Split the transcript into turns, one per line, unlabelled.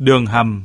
đường hầm.